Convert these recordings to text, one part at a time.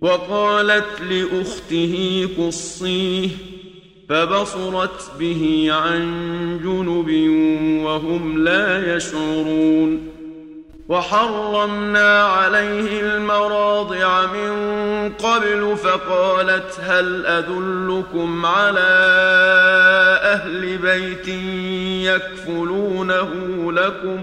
وقالت لأخته قصيه فبصرت به عن جنب وهم لا يشعرون وحرمنا عليه المراضع من قبل فقالت هل أدلكم على أهل بيت يكفلونه لكم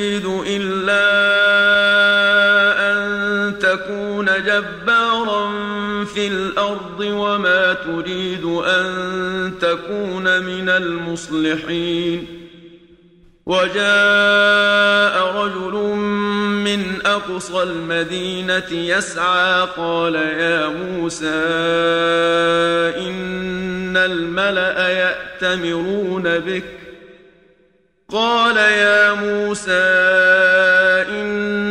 في الأرض وما تريد أن تكون من المصلحين. وجاء رجل من أقصى المدينة يسعى قال يا موسى إن الملأ يأتمرون بك. قال يا موسى إن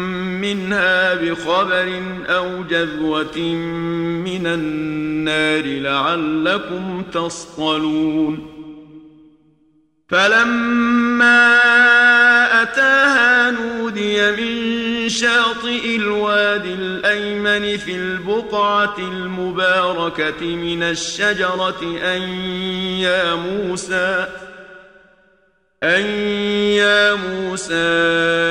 منها بخبر أو جذوة من النار لعلكم تصطلون. فلما أتاها نودي من شاطئ الوادي الأيمن في البقعة المباركة من الشجرة أن يا موسى أن يا موسى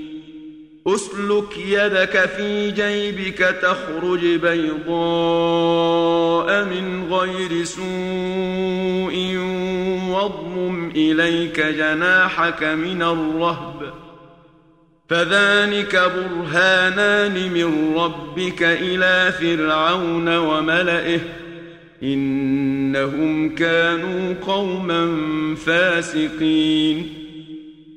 أسلك يدك في جيبك تخرج بيضاء من غير سوء واضمم إليك جناحك من الرهب. فذلك برهانان من ربك إلى فرعون وملئه. إنهم كانوا قوما فاسقين.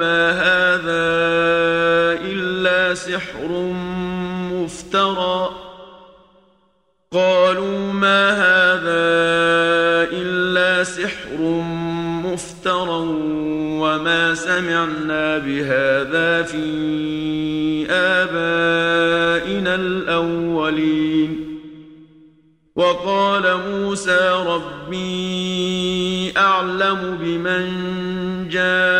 ما هذا إلا سحر مفترى. قالوا ما هذا إلا سحر مفترى وما سمعنا بهذا في آبائنا الأولين. وقال موسى ربي أعلم بمن جاء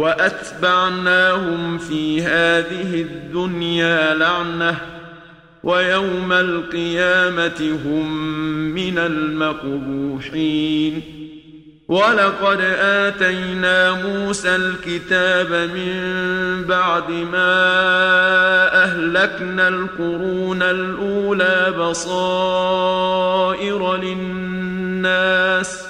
وأتبعناهم في هذه الدنيا لعنة ويوم القيامة هم من المقبوحين. ولقد آتينا موسى الكتاب من بعد ما أهلكنا القرون الأولى بصائر للناس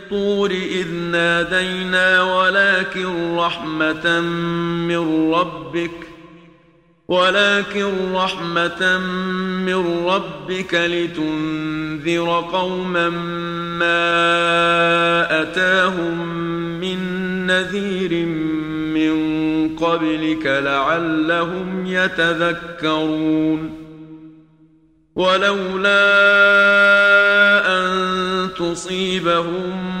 الطور إذ نادينا ولكن رحمة من ربك ولكن رحمة من ربك لتنذر قوما ما أتاهم من نذير من قبلك لعلهم يتذكرون. ولولا أن تصيبهم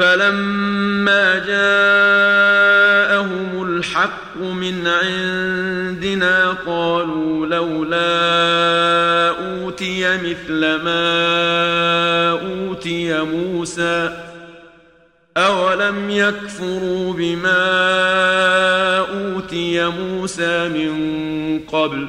فلما جاءهم الحق من عندنا قالوا لولا اوتي مثل ما اوتي موسى اولم يكفروا بما اوتي موسى من قبل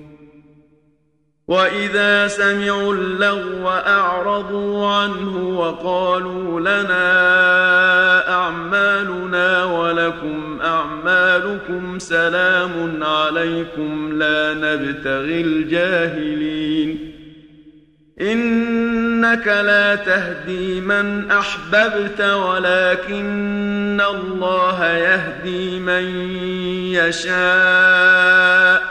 واذا سمعوا اللغو اعرضوا عنه وقالوا لنا اعمالنا ولكم اعمالكم سلام عليكم لا نبتغي الجاهلين انك لا تهدي من احببت ولكن الله يهدي من يشاء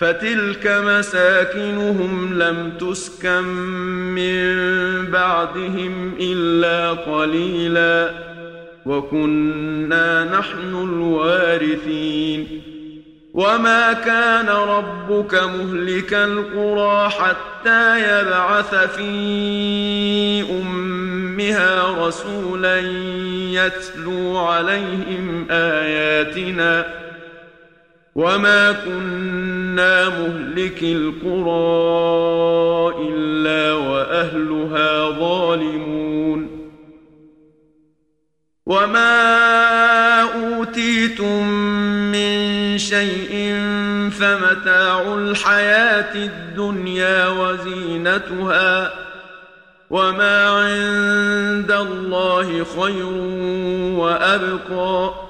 فتلك مساكنهم لم تسكن من بعدهم إلا قليلا وكنا نحن الوارثين. وما كان ربك مهلك القرى حتى يبعث في أمها رسولا يتلو عليهم آياتنا وما كنا مهلك القرى الا واهلها ظالمون وما اوتيتم من شيء فمتاع الحياة الدنيا وزينتها وما عند الله خير وابقى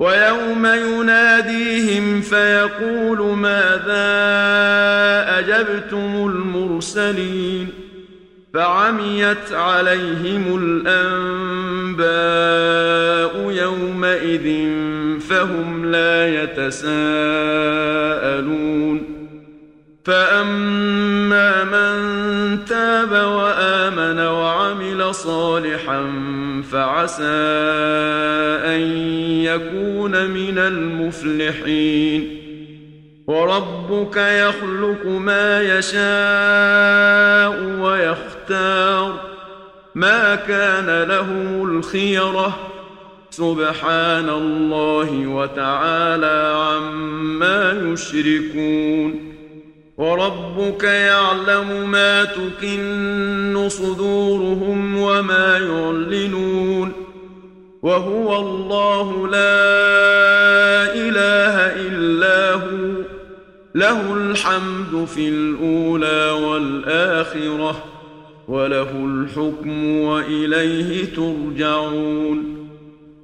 ويوم يناديهم فيقول ماذا أجبتم المرسلين فعميت عليهم الأنباء يومئذ فهم لا يتساءلون فأما من تاب وامن صالحا فعسى أن يكون من المفلحين. وربك يخلق ما يشاء ويختار. ما كان لهم الخيرة. سبحان الله وتعالى عما يشركون. وربك يعلم ما تكن صدورهم وما يعلنون وهو الله لا إله إلا هو. له الحمد في الأولى والآخرة وله الحكم وإليه ترجعون.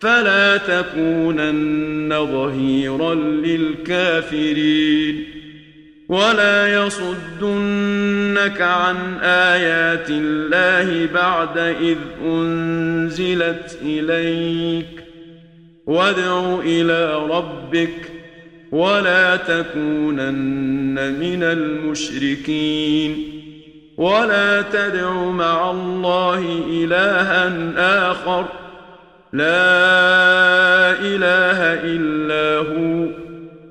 فلا تكونن ظهيرا للكافرين. ولا يصدنك عن آيات الله بعد إذ أنزلت إليك. وادع إلى ربك ولا تكونن من المشركين. ولا تدع مع الله الها آخر. لا إله إلا هو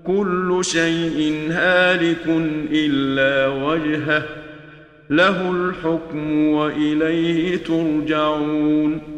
كل شيء هالك إلا وجهه له الحكم وإليه ترجعون.